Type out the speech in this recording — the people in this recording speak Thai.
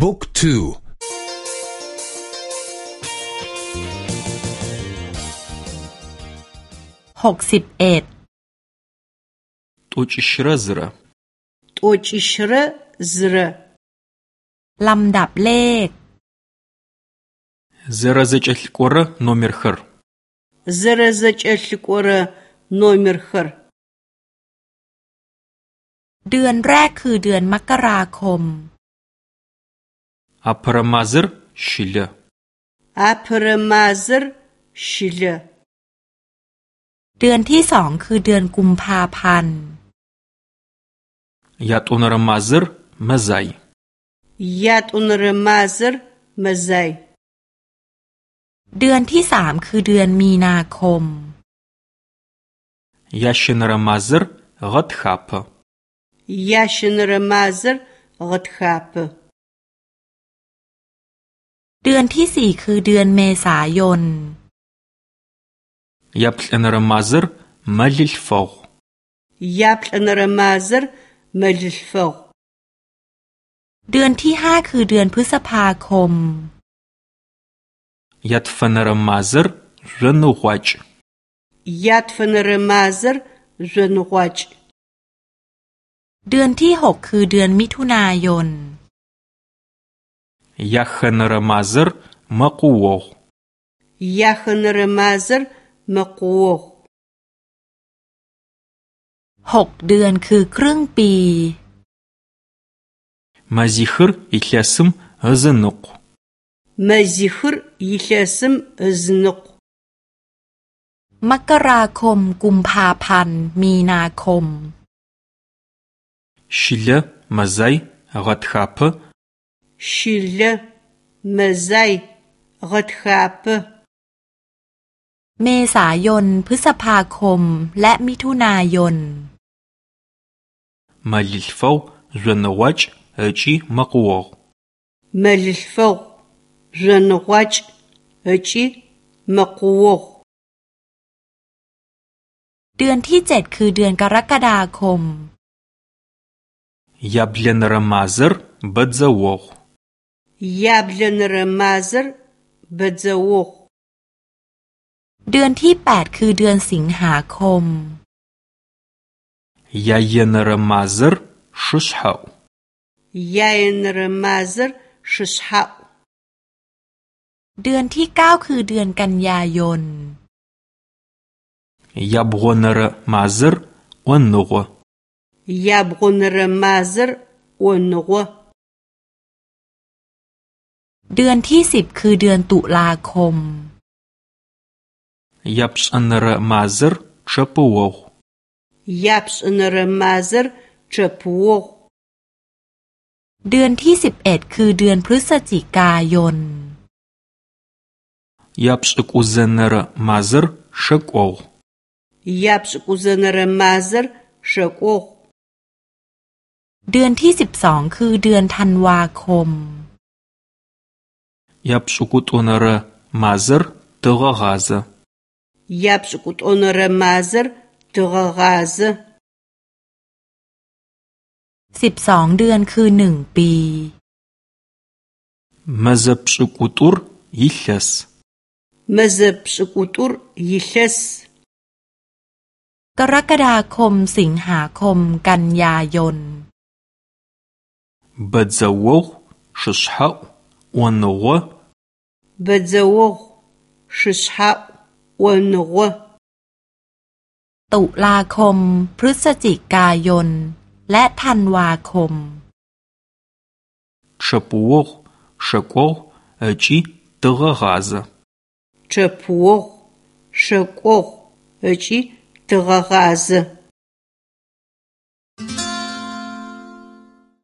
บุ๊กทู หกสิบเอ็ดตูจิชระซระตูจิชระซระลำดับเลขซระซจัลกวระนอมิรฮรซระซจัลกวระนอมิรฮรเดือนแรกคือเดือนมกราคม Апрымазыр шылы. Апрымазыр шылы. เดือนที่สองคือเดือนกุมภาพันธ์ยัตุนรมาซึรมาไซยัตุนรมาซึรมาไซเดือนที่สามคือเดือนมีนาคมยาชินรมาซึรกัดขับยาชินรมาซึรกัดขับเดือนที่สี่คือเดือนเมษายนยับอันรมาซ์ร์มัลลฟอกยับอันรมาซ์ร์มัลลฟอกเดือนที่ห้าคือเดือนพฤษภาคมยัดฟันรมาซ์ร์รนุวจยัดฟันรมาซ์ร์รนุวจเดือนที่หกคือเดือนมิถุนายน мазыр мазэр мэкъуогъу. Яхэнэрэ мазэр мэкъуогъу. 6เดือนคือครึ่งปี Мазихыр илъэсым ызыныкъу. Мазихыр илъэсым ызыныкъу. มกราคมกุมภาพันธ์มีนาคม Шилэ, мазай гъэтхапэ щылэ, мэзай, г а э т х а п э เมษายน พฤษภาคมและมิถุนายนมลิลฟอวจวนวัชเอจีมะกวกมลิลฟอวจวนวัชเอจีมะกวกเดือนที่เจ็ดคือเดือนกรกฎาคมยาบเลนรามาซร์ บัดซาวก Яблинры мазыр б э д з э у เดือนที่แปดคือเดือนสิงหาคม ยาเยนรมาซร์ชุชเฮายาเยนรมาซร์ชุชเฮาเดือนที่เก้าคือเดือนกันยายน ยาบุนรมาซร์อันนัวยาบุนรมาซร์อันนัวเดือนที่สิบคือเดือนตุลาคม ยับสันเรมาซร์ชปวกยับสันรมาซร์ชปวเดือนที่สิบเอ็ดคือเดือนพฤศจิกายน ยับสกุเซนเรมาซร์ชกวยับสกุเซนรมาซร์ชกโวกเดือนที่สิบสองคือเดือนธันวาคม япшыкутонэрэ мазэр тыгъэгъазэ. япшыкутонэрэ мазэр тыгъэгъазэ. สิบสองเดือนคือหนึ่งปีมาซับสุกุตุรยิชัสมาซับสุกุตุรยิชัสกรกฎาคมสิงหาคมกันยายนบัดจาวชชเฮา Ӏоныгъо бэдзэогъу, шышъхьаӏу, ӏоныгъо ตุลาคมพฤศจิกายน และธันวาคม чэпыогъу, шэкӏуэгъу ыкӏи тыгъэгъазэ. чэпыогъу, шэкӏуэгъу ыкӏи тыгъэгъазэ.